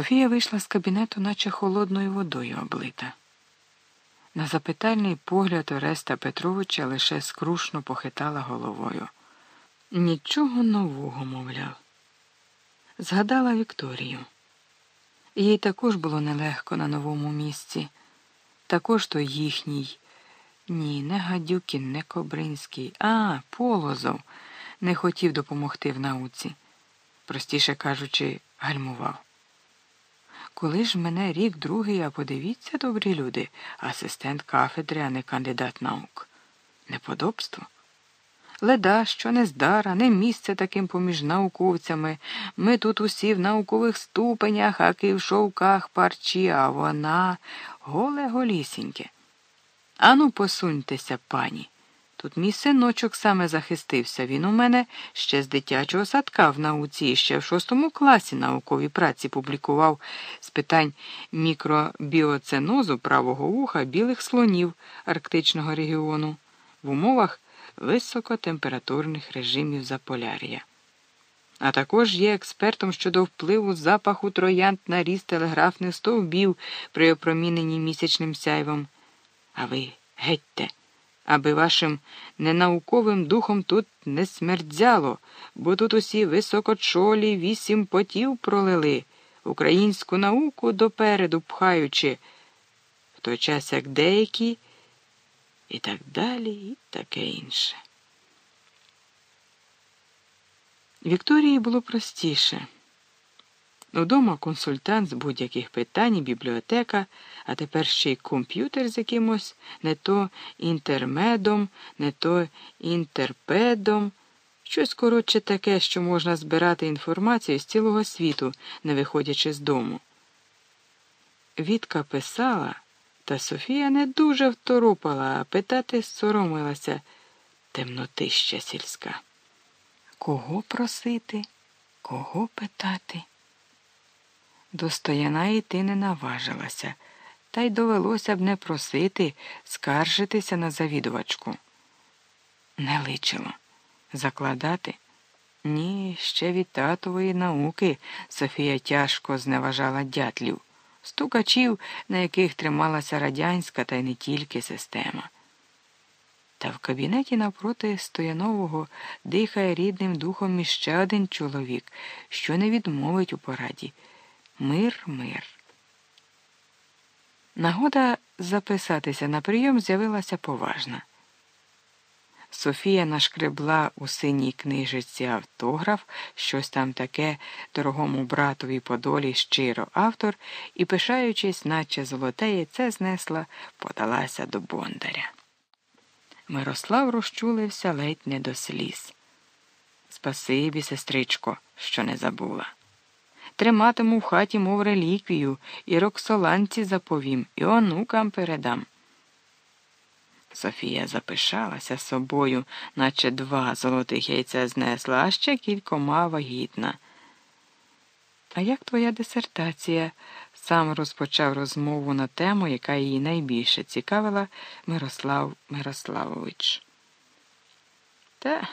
Софія вийшла з кабінету, наче холодною водою облита. На запитальний погляд Ореста Петровича лише скрушно похитала головою. Нічого нового, мовляв. Згадала Вікторію. Їй також було нелегко на новому місці, також то їхній. Ні, не Гадюкін, не Кобринський, а Полозов не хотів допомогти в науці, простіше кажучи, гальмував. Коли ж мене рік другий, а подивіться, добрі люди, асистент кафедри, а не кандидат наук. Неподобство. Леда, що не здара, не місце таким поміж науковцями. Ми тут усі в наукових ступенях, аки в шовках парчі, а вона голе голісіньке. Ану, посуньтеся, пані. Тут мій синочок саме захистився. Він у мене ще з дитячого садка в науці, ще в шостому класі науковій праці публікував з питань мікробіоценозу правого вуха білих слонів арктичного регіону в умовах високотемпературних режимів Заполяр'я. А також є експертом щодо впливу запаху троянд на ріст телеграфних стовбів при опроміненні місячним сяйвом. А ви гетьте аби вашим ненауковим духом тут не смердзяло, бо тут усі високочолі вісім потів пролили, українську науку допереду пхаючи, в той час як деякі, і так далі, і таке інше. Вікторії було простіше. Удома консультант з будь-яких питань, бібліотека, а тепер ще й комп'ютер з якимось не то інтермедом, не то інтерпедом, щось коротше таке, що можна збирати інформацію з цілого світу, не виходячи з дому. Вітка писала, та Софія не дуже второпала, а питати соромилася темнотища сільська. Кого просити, кого питати? До стояна йти не наважилася, та й довелося б не просити скаржитися на завідувачку. Не личило. Закладати? Ні, ще від татової науки Софія тяжко зневажала дятлів, стукачів, на яких трималася радянська та й не тільки система. Та в кабінеті навпроти стоянового дихає рідним духом іще один чоловік, що не відмовить у пораді. Мир, мир. Нагода записатися на прийом з'явилася поважна. Софія нашкребла у синій книжиці автограф, щось там таке дорогому братові Подолі щиро автор, і, пишаючись, наче золоте яйце знесла, подалася до Бондаря. Мирослав розчулився ледь не до сліз. Спасибі, сестричко, що не забула. Триматиму в хаті, мов реліквію, і роксоланці заповім, і онукам передам. Софія запишалася собою, наче два золотих яйця знесла, а ще кількома вагітна. А як твоя дисертація? сам розпочав розмову на тему, яка її найбільше цікавила Мирослав Мирославович. Та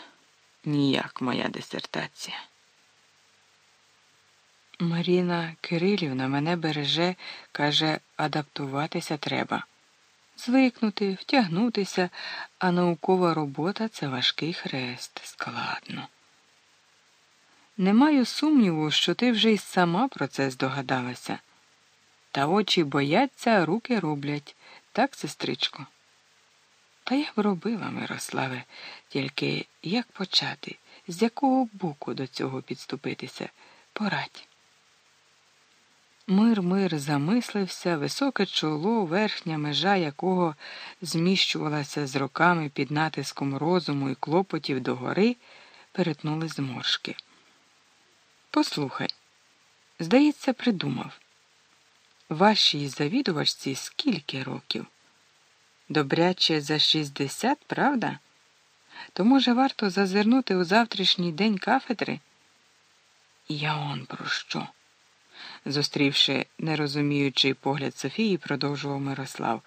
ніяк моя дисертація. Маріна Кирилівна мене береже, каже, адаптуватися треба. Звикнути, втягнутися, а наукова робота це важкий хрест, складно. Не маю сумніву, що ти вже й сама про це здогадалася. Та очі бояться, руки роблять, так, сестричко? Та я б робила, Мирославе, тільки як почати, з якого боку до цього підступитися? Порадь. Мир мир замислився, високе чоло, верхня межа якого зміщувалася з роками під натиском розуму і клопотів догори, перетнули зморшки. Послухай, здається, придумав. Вашій завідувачці скільки років? Добряче за шістдесят, правда? То, може, варто зазирнути у завтрашній день кафедри? Я он про що? Зустрівши нерозуміючий погляд Софії, продовжував Мирослав.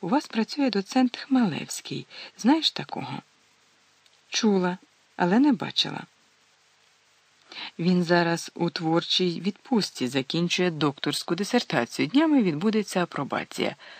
У вас працює доцент Хмелевський. Знаєш такого? Чула, але не бачила. Він зараз у творчій відпустці закінчує докторську дисертацію. Днями відбудеться апробація.